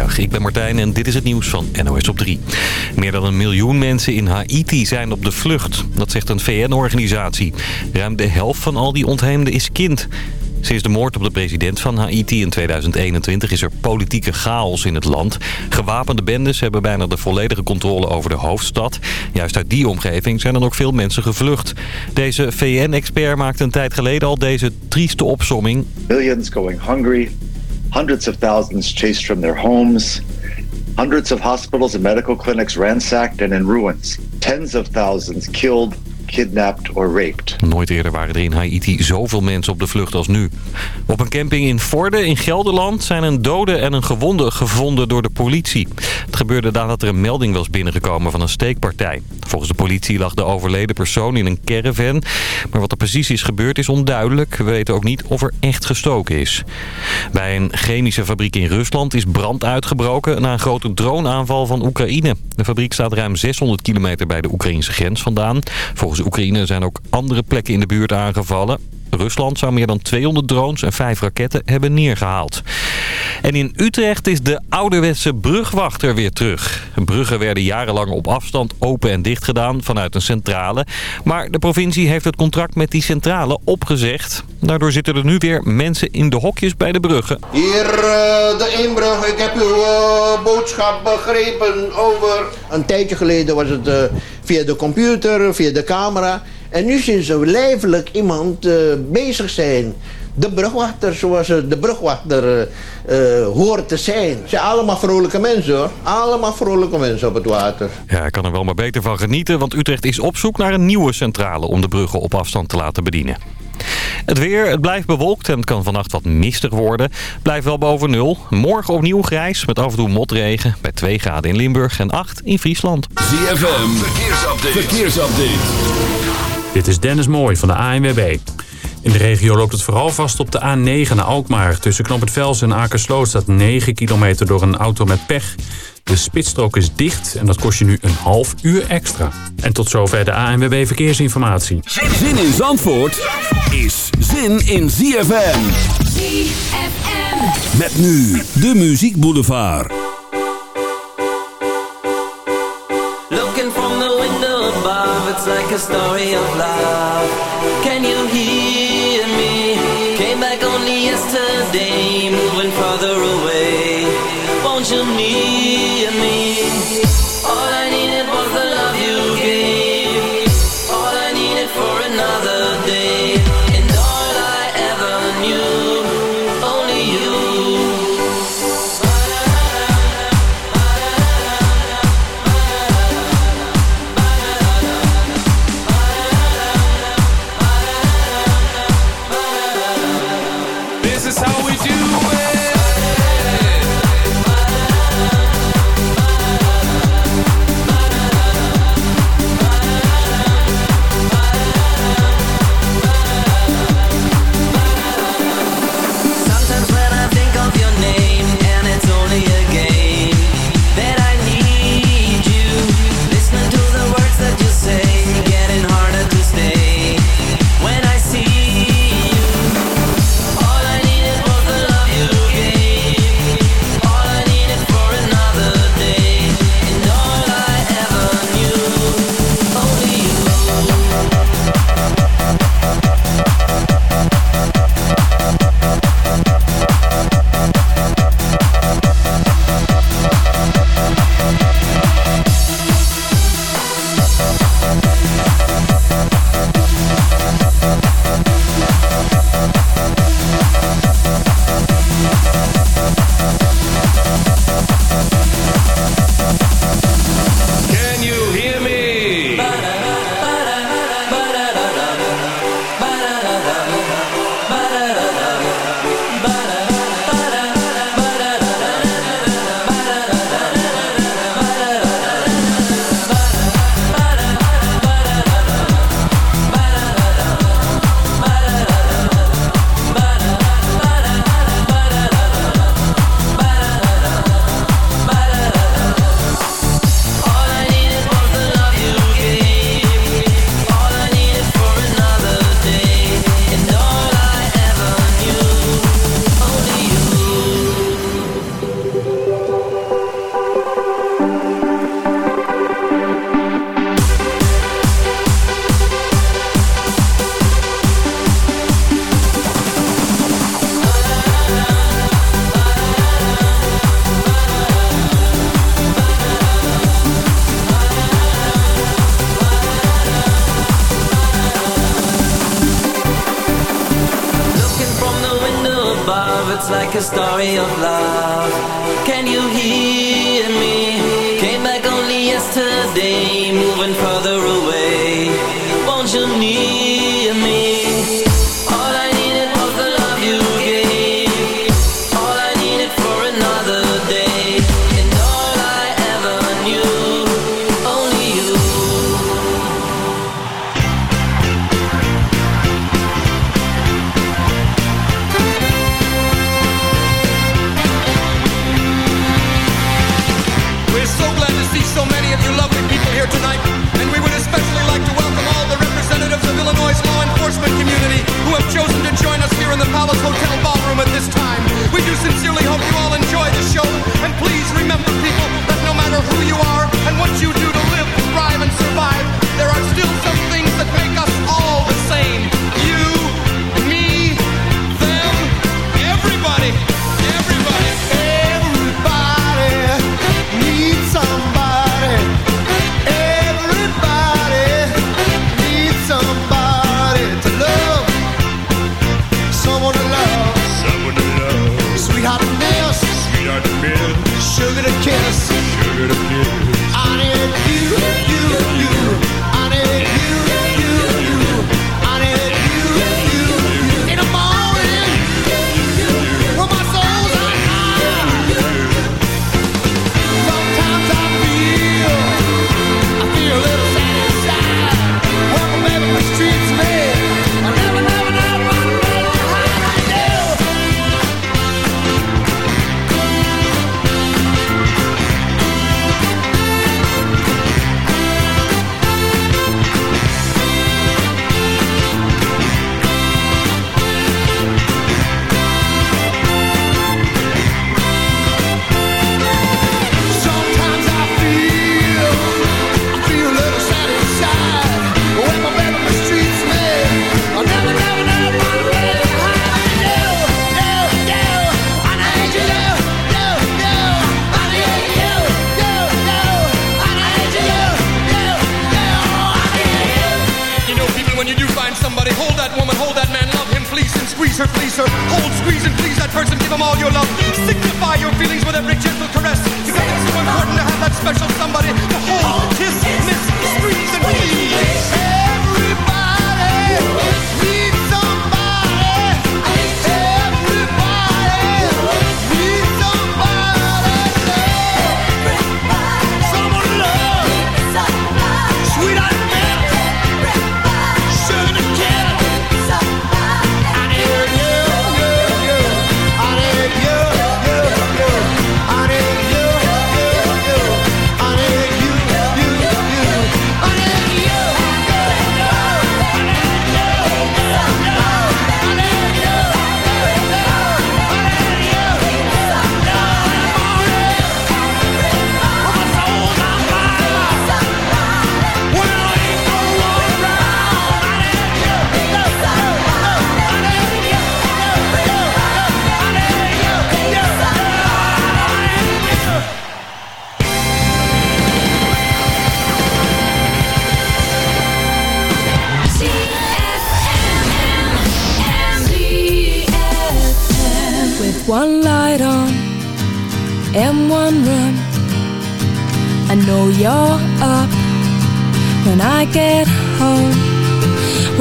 Ik ben Martijn en dit is het nieuws van NOS op 3. Meer dan een miljoen mensen in Haiti zijn op de vlucht. Dat zegt een VN-organisatie. Ruim de helft van al die ontheemden is kind. Sinds de moord op de president van Haiti in 2021 is er politieke chaos in het land. Gewapende bendes hebben bijna de volledige controle over de hoofdstad. Juist uit die omgeving zijn er ook veel mensen gevlucht. Deze VN-expert maakte een tijd geleden al deze trieste opsomming. Millions going hungry, hundreds of thousands chased from their homes, hundreds of hospitals and medical clinics ransacked and in ruins, tens of thousands killed kidnapped or raped. Nooit eerder waren er in Haiti zoveel mensen op de vlucht als nu. Op een camping in Vorden in Gelderland zijn een dode en een gewonde gevonden door de politie. Het gebeurde nadat er een melding was binnengekomen van een steekpartij. Volgens de politie lag de overleden persoon in een caravan. Maar wat er precies is gebeurd is onduidelijk. We weten ook niet of er echt gestoken is. Bij een chemische fabriek in Rusland is brand uitgebroken na een grote droneaanval van Oekraïne. De fabriek staat ruim 600 kilometer bij de Oekraïnse grens vandaan. Volgens Oekraïne zijn ook andere plekken in de buurt aangevallen. Rusland zou meer dan 200 drones en vijf raketten hebben neergehaald. En in Utrecht is de ouderwetse brugwachter weer terug. Bruggen werden jarenlang op afstand open en dicht gedaan vanuit een centrale. Maar de provincie heeft het contract met die centrale opgezegd. Daardoor zitten er nu weer mensen in de hokjes bij de bruggen. Hier uh, de inbrug, ik heb uw uh, boodschap begrepen over... Een tijdje geleden was het uh, via de computer, via de camera... En nu zien ze lijfelijk iemand uh, bezig zijn. De brugwachter, zoals de brugwachter uh, uh, hoort te zijn. Ze zijn allemaal vrolijke mensen hoor. Allemaal vrolijke mensen op het water. Ja, ik kan er wel maar beter van genieten. Want Utrecht is op zoek naar een nieuwe centrale om de bruggen op afstand te laten bedienen. Het weer, het blijft bewolkt en het kan vannacht wat mistig worden. Blijft wel boven nul. Morgen opnieuw grijs met af en toe motregen. Bij 2 graden in Limburg en 8 in Friesland. ZFM, verkeersupdate. verkeersupdate. Dit is Dennis Mooij van de ANWB. In de regio loopt het vooral vast op de A9 naar Alkmaar. Tussen Knop het Vels en Akersloot staat 9 kilometer door een auto met pech. De spitsstrook is dicht en dat kost je nu een half uur extra. En tot zover de ANWB Verkeersinformatie. Zin in Zandvoort is zin in ZFM. ZFM. Met nu de Muziek Boulevard. A story of love.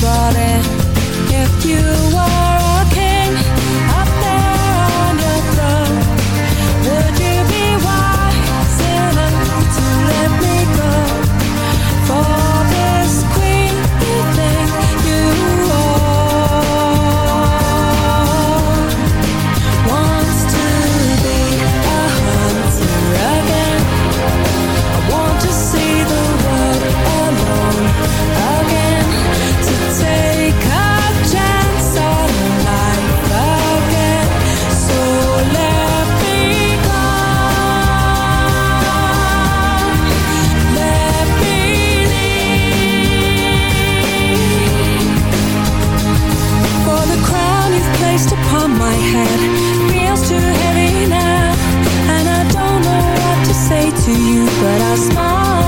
If you but I'll smile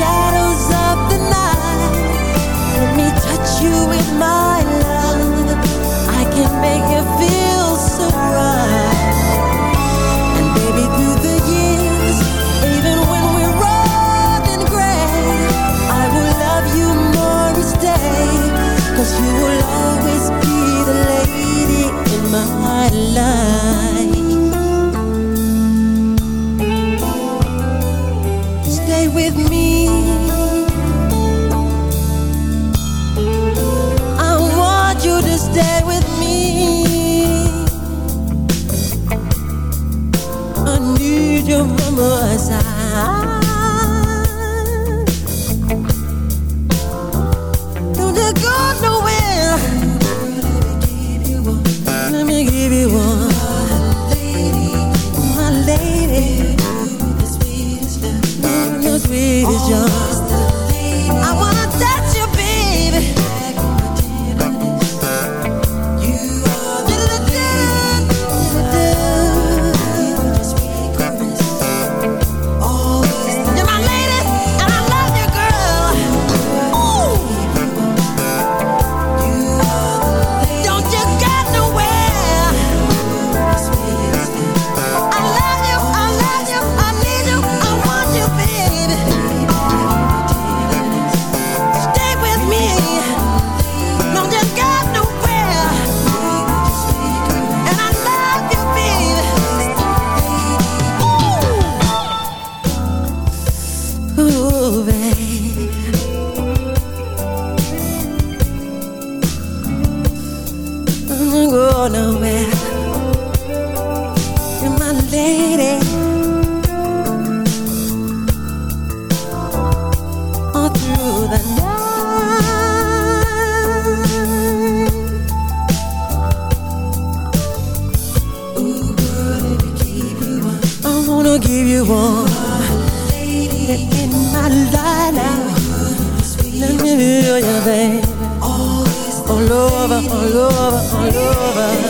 Shadows of the night. Let me touch you with my love. I can make you feel so right. And baby, through the years, even when we're old and gray, I will love you more each day. Cause you will always be the lady in my life. All over, all over,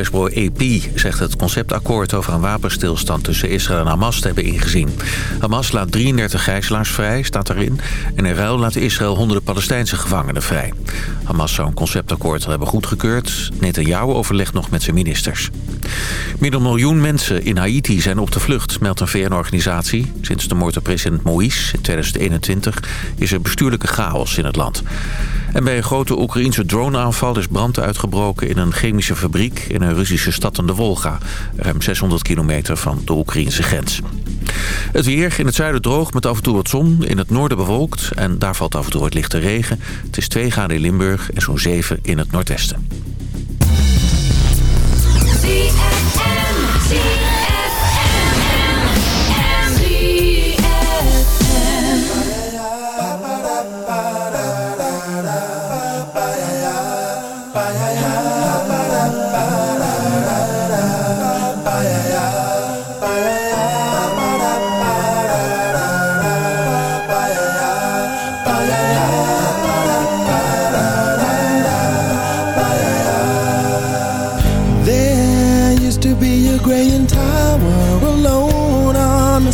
Persbureau AP zegt het conceptakkoord over een wapenstilstand tussen Israël en Hamas te hebben ingezien. Hamas laat 33 gijzelaars vrij, staat erin. En in ruil laat Israël honderden Palestijnse gevangenen vrij. Hamas zou een conceptakkoord al hebben goedgekeurd. Netanyahu overlegt nog met zijn ministers. Meer dan miljoen mensen in Haiti zijn op de vlucht, meldt een VN-organisatie. Sinds de moord op president Moïse in 2021 is er bestuurlijke chaos in het land. En bij een grote Oekraïense droneaanval is brand uitgebroken in een chemische fabriek in een Russische stad aan de Wolga. Ruim 600 kilometer van de Oekraïnse grens. Het weer in het zuiden droog met af en toe wat zon. In het noorden bewolkt en daar valt af en toe wat lichte regen. Het is 2 graden in Limburg en zo'n 7 in het noordwesten.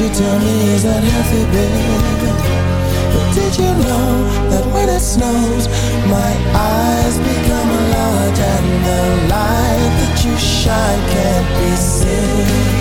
you tell me is unhealthy, healthy, baby? But did you know that when it snows, my eyes become a and the light that you shine can't be seen?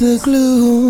the glue.